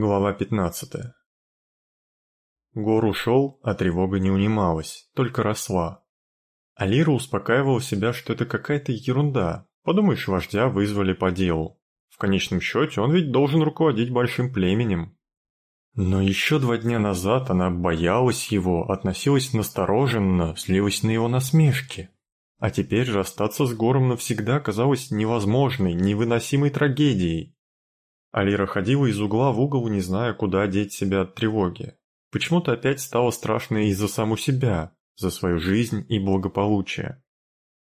Глава 15 Гор ушел, а тревога не унималась, только росла. Алира успокаивала себя, что это какая-то ерунда. Подумаешь, вождя вызвали по делу. В конечном счете, он ведь должен руководить большим племенем. Но еще два дня назад она боялась его, относилась настороженно, злилась на его насмешки. А теперь расстаться с Гором навсегда казалось невозможной, невыносимой трагедией. Алира ходила из угла в угол, не зная, куда деть себя от тревоги. Почему-то опять стало страшно из-за саму себя, за свою жизнь и благополучие.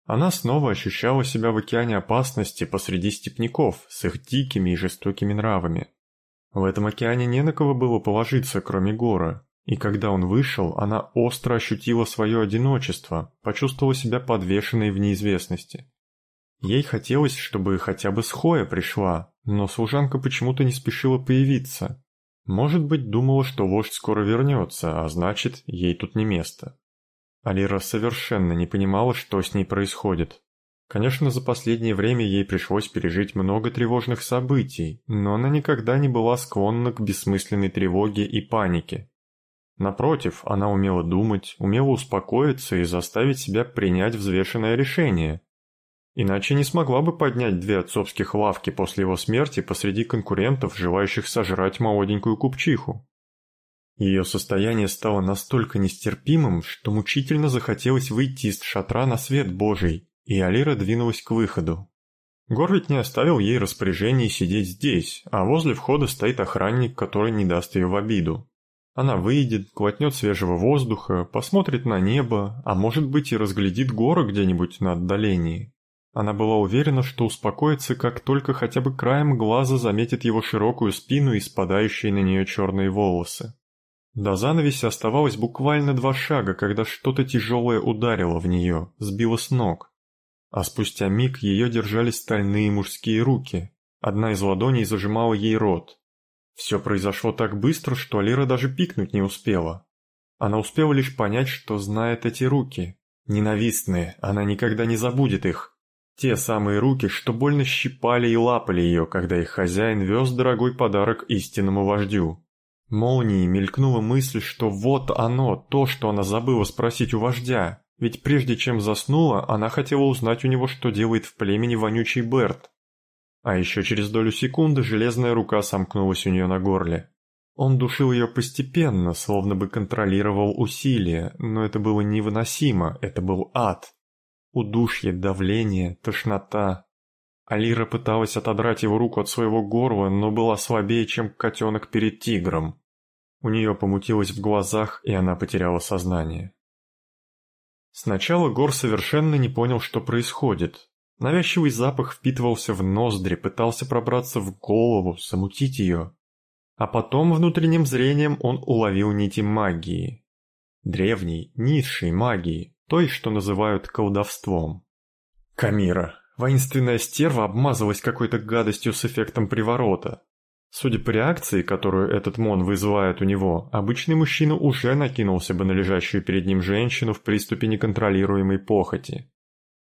Она снова ощущала себя в океане опасности посреди степняков с их дикими и жестокими нравами. В этом океане не на кого было положиться, кроме Гора, и когда он вышел, она остро ощутила свое одиночество, почувствовала себя подвешенной в неизвестности. Ей хотелось, чтобы хотя бы Схоя пришла, но служанка почему-то не спешила появиться. Может быть, думала, что вождь скоро вернется, а значит, ей тут не место. Алира совершенно не понимала, что с ней происходит. Конечно, за последнее время ей пришлось пережить много тревожных событий, но она никогда не была склонна к бессмысленной тревоге и панике. Напротив, она умела думать, умела успокоиться и заставить себя принять взвешенное решение, Иначе не смогла бы поднять две отцовских лавки после его смерти посреди конкурентов, желающих сожрать молоденькую купчиху. Ее состояние стало настолько нестерпимым, что мучительно захотелось выйти из шатра на свет Божий, и Алира двинулась к выходу. Гор не оставил ей распоряжение сидеть здесь, а возле входа стоит охранник, который не даст ее в обиду. Она выйдет, глотнет свежего воздуха, посмотрит на небо, а может быть и разглядит горы где-нибудь на отдалении. Она была уверена, что успокоится, как только хотя бы краем глаза заметит его широкую спину и спадающие на нее черные волосы. До занавеси оставалось буквально два шага, когда что-то тяжелое ударило в нее, сбило с ног. А спустя миг ее держали стальные мужские руки. Одна из ладоней зажимала ей рот. Все произошло так быстро, что Алира даже пикнуть не успела. Она успела лишь понять, что знает эти руки. Ненавистные, она никогда не забудет их. Те самые руки, что больно щипали и лапали ее, когда их хозяин вез дорогой подарок истинному вождю. Молнией мелькнула мысль, что вот оно, то, что она забыла спросить у вождя. Ведь прежде чем заснула, она хотела узнать у него, что делает в племени вонючий Берт. А еще через долю секунды железная рука сомкнулась у нее на горле. Он душил ее постепенно, словно бы контролировал усилия, но это было невыносимо, это был ад. Удушье, давление, тошнота. Алира пыталась отодрать его руку от своего горла, но была слабее, чем котенок перед тигром. У нее помутилось в глазах, и она потеряла сознание. Сначала Гор совершенно не понял, что происходит. Навязчивый запах впитывался в ноздри, пытался пробраться в голову, замутить ее. А потом внутренним зрением он уловил нити магии. Древней, низшей магии, той, что называют колдовством. Камира. Воинственная стерва обмазалась какой-то гадостью с эффектом приворота. Судя по реакции, которую этот мон вызывает у него, обычный мужчина уже накинулся бы на лежащую перед ним женщину в приступе неконтролируемой похоти.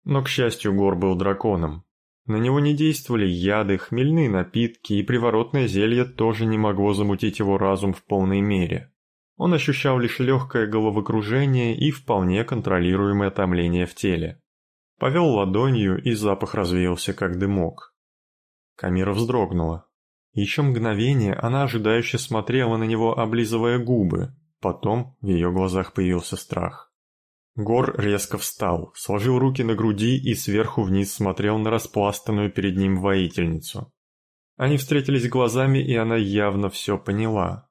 Но, к счастью, Гор был драконом. На него не действовали яды, хмельные напитки, и приворотное зелье тоже не могло замутить его разум в полной мере. Он ощущал лишь легкое головокружение и вполне контролируемое томление в теле. Повел ладонью, и запах развеялся, как дымок. Камира вздрогнула. Еще мгновение она ожидающе смотрела на него, облизывая губы. Потом в ее глазах появился страх. Гор резко встал, сложил руки на груди и сверху вниз смотрел на распластанную перед ним воительницу. Они встретились глазами, и она явно все поняла.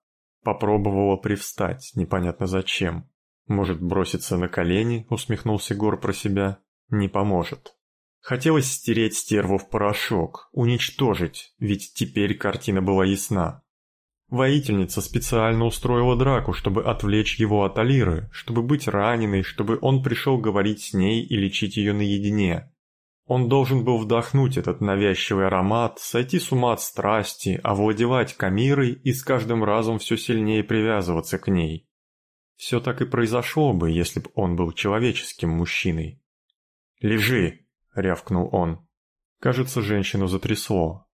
Попробовала привстать, непонятно зачем. Может броситься на колени, усмехнулся Гор про себя. Не поможет. Хотелось стереть стерву в порошок, уничтожить, ведь теперь картина была ясна. Воительница специально устроила драку, чтобы отвлечь его от Алиры, чтобы быть раненой, чтобы он пришел говорить с ней и лечить ее наедине. Он должен был вдохнуть этот навязчивый аромат, сойти с ума от страсти, овладевать Камирой и с каждым разом все сильнее привязываться к ней. Все так и произошло бы, если бы он был человеческим мужчиной. «Лежи!» — рявкнул он. Кажется, женщину затрясло.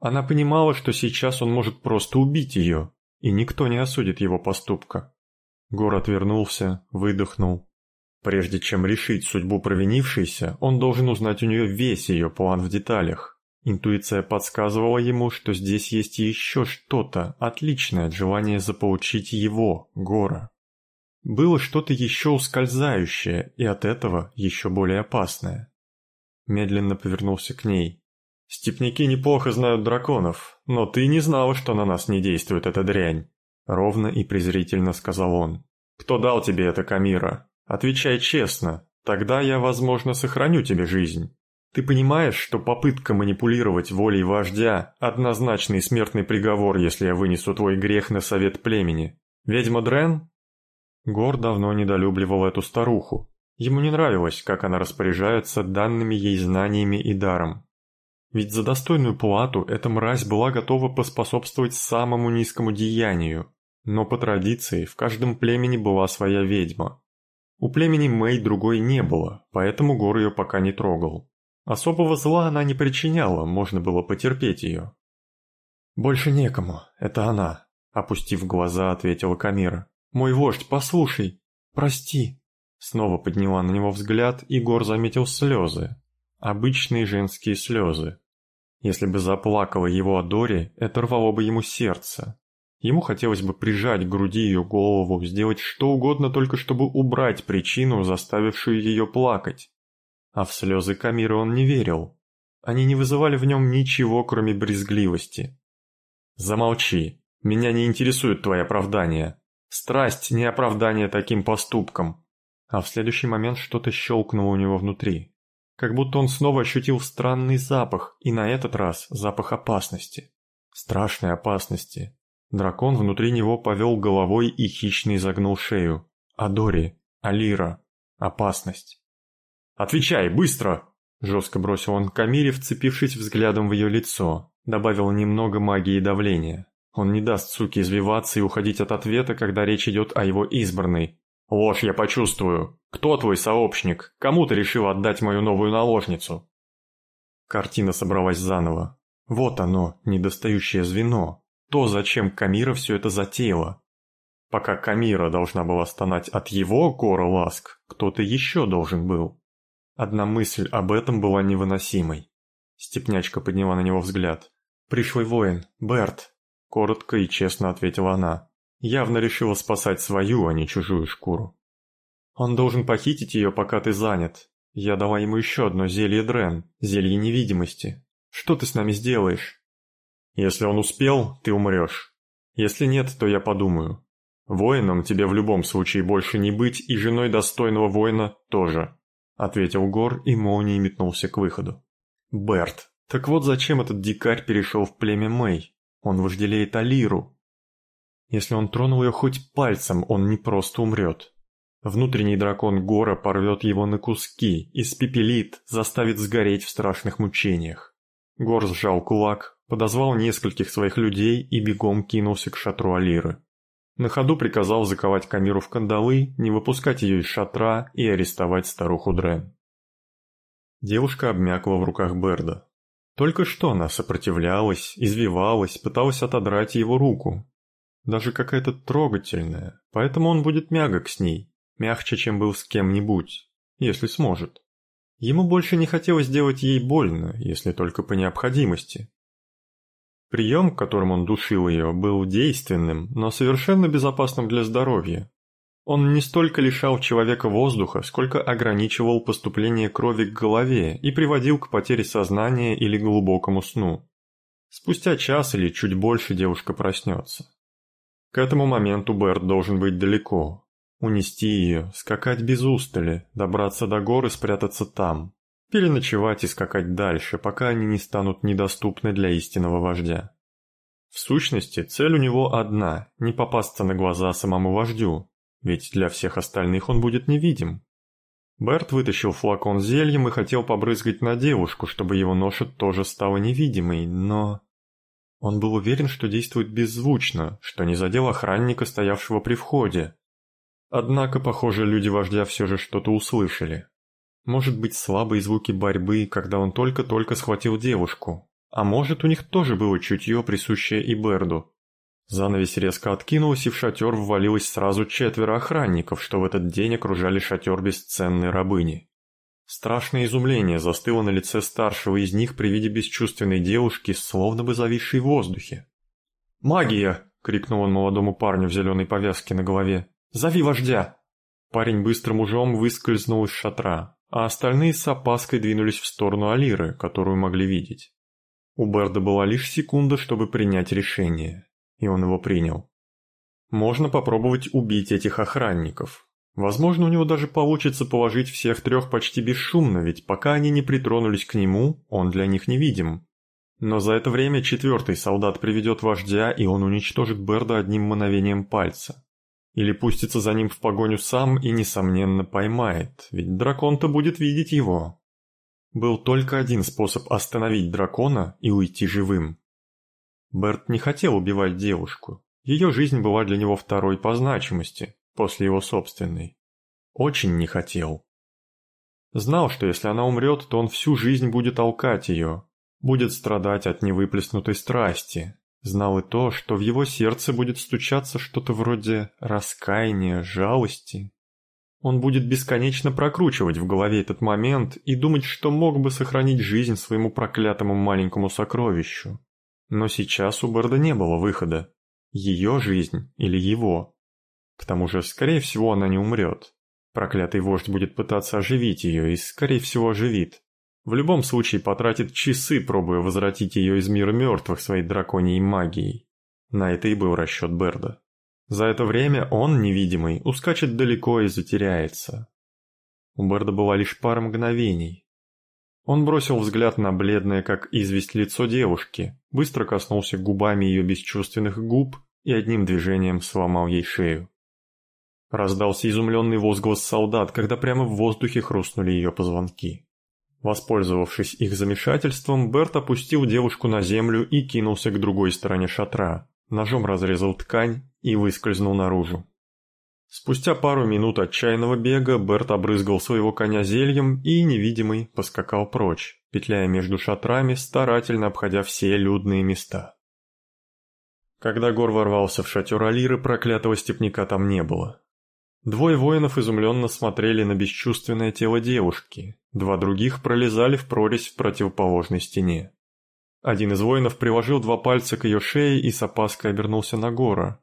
Она понимала, что сейчас он может просто убить ее, и никто не осудит его поступка. Гор отвернулся, выдохнул. Прежде чем решить судьбу провинившейся, он должен узнать у нее весь ее план в деталях. Интуиция подсказывала ему, что здесь есть еще что-то отличное от желания заполучить его, Гора. Было что-то еще ускользающее и от этого еще более опасное. Медленно повернулся к ней. «Степняки неплохо знают драконов, но ты не знала, что на нас не действует эта дрянь», — ровно и презрительно сказал он. «Кто дал тебе это, Камира? Отвечай честно, тогда я, возможно, сохраню тебе жизнь. Ты понимаешь, что попытка манипулировать волей вождя – однозначный смертный приговор, если я вынесу твой грех на совет племени? Ведьма Дрен?» Гор давно недолюбливал эту старуху. Ему не нравилось, как она распоряжается данными ей знаниями и даром. Ведь за достойную плату эта мразь была готова поспособствовать самому низкому деянию. Но по традиции в каждом племени была своя ведьма. У племени Мэй другой не было, поэтому Гор ее пока не трогал. Особого зла она не причиняла, можно было потерпеть ее. «Больше некому, это она», — опустив глаза, ответила Камира. «Мой вождь, послушай, прости». Снова подняла на него взгляд, и Гор заметил слезы. Обычные женские слезы. Если бы заплакала его Адори, это рвало бы ему сердце. Ему хотелось бы прижать к груди ее голову, сделать что угодно, только чтобы убрать причину, заставившую ее плакать. А в слезы Камиры он не верил. Они не вызывали в нем ничего, кроме брезгливости. «Замолчи. Меня не интересует твои оправдания. Страсть – не оправдание таким поступкам». А в следующий момент что-то щелкнуло у него внутри. Как будто он снова ощутил странный запах, и на этот раз запах опасности. Страшной опасности. Дракон внутри него повел головой и хищно изогнул шею. Адори, Алира, опасность. «Отвечай, быстро!» Жестко бросил он Камире, вцепившись взглядом в ее лицо. Добавил немного магии давления. Он не даст суке извиваться и уходить от ответа, когда речь идет о его избранной. «Ложь я почувствую. Кто твой сообщник? Кому ты решил отдать мою новую наложницу?» Картина собралась заново. Вот оно, недостающее звено. То, зачем Камира все это затеяла. Пока Камира должна была стонать от его гора ласк, кто-то еще должен был. Одна мысль об этом была невыносимой. Степнячка подняла на него взгляд. «Пришлый воин, Берт», — коротко и честно ответила она. Явно решила спасать свою, а не чужую шкуру. Он должен похитить ее, пока ты занят. Я дала ему еще одно зелье Дрен, зелье невидимости. Что ты с нами сделаешь? Если он успел, ты умрешь. Если нет, то я подумаю. Воином тебе в любом случае больше не быть, и женой достойного воина тоже, ответил Гор и молнией метнулся к выходу. Берт, так вот зачем этот дикарь перешел в племя Мэй? Он вожделеет Алиру. Если он тронул ее хоть пальцем, он не просто умрет. Внутренний дракон Гора порвет его на куски, испепелит, заставит сгореть в страшных мучениях. Гор сжал кулак, подозвал нескольких своих людей и бегом кинулся к шатру Алиры. На ходу приказал заковать Камиру в кандалы, не выпускать ее из шатра и арестовать старуху Дрен. Девушка обмякла в руках Берда. Только что она сопротивлялась, извивалась, пыталась отодрать его руку. Даже какая-то трогательная, поэтому он будет мягок с ней, мягче, чем был с кем-нибудь, если сможет. Ему больше не хотелось делать ей больно, если только по необходимости. Прием, которым он душил ее, был действенным, но совершенно безопасным для здоровья. Он не столько лишал человека воздуха, сколько ограничивал поступление крови к голове и приводил к потере сознания или глубокому сну. Спустя час или чуть больше девушка проснется. К этому моменту Берт должен быть далеко, Унести ее, скакать без устали, добраться до горы, спрятаться там. Переночевать и скакать дальше, пока они не станут недоступны для истинного вождя. В сущности, цель у него одна – не попасться на глаза самому вождю, ведь для всех остальных он будет невидим. Берт вытащил флакон зельем и хотел побрызгать на девушку, чтобы его ноша тоже стала невидимой, но... Он был уверен, что действует беззвучно, что не задел охранника, стоявшего при входе, Однако, похоже, люди вождя все же что-то услышали. Может быть, слабые звуки борьбы, когда он только-только схватил девушку. А может, у них тоже было чутье, присущее и Берду. Занавес резко откинулась, и в шатер ввалилось сразу четверо охранников, что в этот день окружали шатер бесценной рабыни. Страшное изумление застыло на лице старшего из них при виде бесчувственной девушки, словно бы зависшей в воздухе. «Магия!» — крикнул он молодому парню в зеленой повязке на голове. «Зови вождя!» Парень быстрым ужом выскользнул из шатра, а остальные с опаской двинулись в сторону Алиры, которую могли видеть. У Берда была лишь секунда, чтобы принять решение, и он его принял. Можно попробовать убить этих охранников. Возможно, у него даже получится положить всех трех почти бесшумно, ведь пока они не притронулись к нему, он для них невидим. Но за это время четвертый солдат приведет вождя, и он уничтожит Берда одним мановением пальца. Или пустится за ним в погоню сам и, несомненно, поймает, ведь дракон-то будет видеть его. Был только один способ остановить дракона и уйти живым. Берт не хотел убивать девушку. Ее жизнь была для него второй по значимости, после его собственной. Очень не хотел. Знал, что если она умрет, то он всю жизнь будет толкать ее, будет страдать от невыплеснутой страсти, Знал и то, что в его сердце будет стучаться что-то вроде раскаяния, жалости. Он будет бесконечно прокручивать в голове этот момент и думать, что мог бы сохранить жизнь своему проклятому маленькому сокровищу. Но сейчас у Берда не было выхода. Ее жизнь или его. К тому же, скорее всего, она не умрет. Проклятый вождь будет пытаться оживить ее и, скорее всего, оживит. В любом случае потратит часы, пробуя возвратить ее из мира мертвых своей драконьей магией. На это и был расчет Берда. За это время он, невидимый, ускачет далеко и затеряется. У Берда была лишь пара мгновений. Он бросил взгляд на бледное, как известь, лицо девушки, быстро коснулся губами ее бесчувственных губ и одним движением сломал ей шею. Раздался изумленный возглас солдат, когда прямо в воздухе хрустнули ее позвонки. Воспользовавшись их замешательством, Берт опустил девушку на землю и кинулся к другой стороне шатра. Ножом разрезал ткань и выскользнул наружу. Спустя пару минут отчаянного бега Берт обрызгал своего коня зельем и, невидимый, поскакал прочь, петляя между шатрами, старательно обходя все людные места. Когда Гор ворвался в шатер Алиры, проклятого степняка там не было. Двое воинов изумленно смотрели на бесчувственное тело девушки, два других пролезали в прорезь в противоположной стене. Один из воинов приложил два пальца к ее шее и с опаской обернулся на Гора.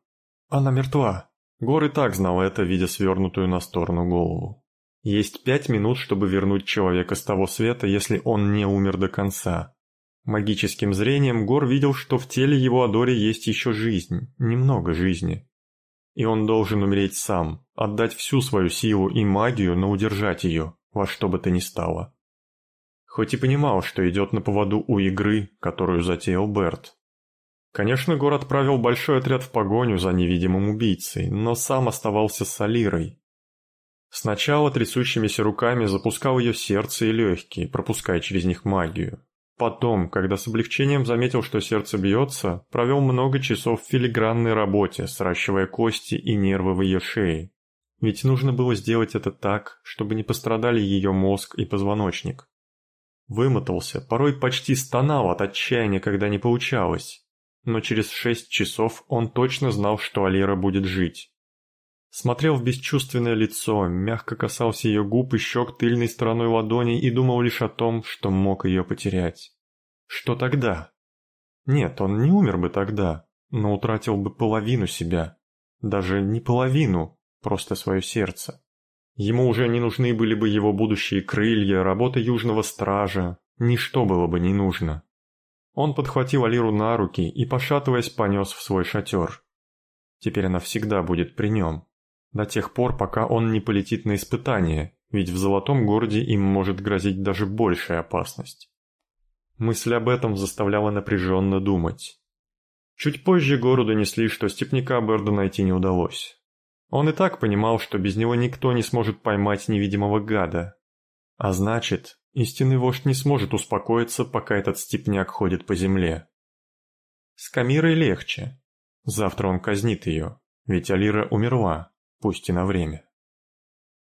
Она мертва. Гор и так знал это, видя свернутую на сторону голову. Есть пять минут, чтобы вернуть человека с того света, если он не умер до конца. Магическим зрением Гор видел, что в теле его Адори есть еще жизнь, немного жизни. И он должен умереть сам, отдать всю свою силу и магию на удержать ее, во что бы то ни стало. Хоть и понимал, что идет на поводу у игры, которую затеял Берт. Конечно, Гор отправил большой отряд в погоню за невидимым убийцей, но сам оставался с Алирой. Сначала трясущимися руками запускал ее сердце и легкие, пропуская через них магию. Потом, когда с облегчением заметил, что сердце бьется, провел много часов в филигранной работе, сращивая кости и нервы в ее шее. Ведь нужно было сделать это так, чтобы не пострадали ее мозг и позвоночник. Вымотался, порой почти стонал от отчаяния, когда не получалось. Но через шесть часов он точно знал, что Алира будет жить. Смотрел в бесчувственное лицо, мягко касался ее губ и щек тыльной стороной ладони и думал лишь о том, что мог ее потерять. Что тогда? Нет, он не умер бы тогда, но утратил бы половину себя. Даже не половину, просто свое сердце. Ему уже не нужны были бы его будущие крылья, работа Южного Стража, ничто было бы не нужно. Он подхватил Алиру на руки и, пошатываясь, понес в свой шатер. Теперь она всегда будет при нем. До тех пор, пока он не полетит на испытание, ведь в Золотом Городе им может грозить даже большая опасность. Мысль об этом заставляла напряженно думать. Чуть позже городу донесли, что степняка Берда найти не удалось. Он и так понимал, что без него никто не сможет поймать невидимого гада. А значит, истинный вождь не сможет успокоиться, пока этот степняк ходит по земле. С Камирой легче. Завтра он казнит ее, ведь Алира умерла пусть и на время.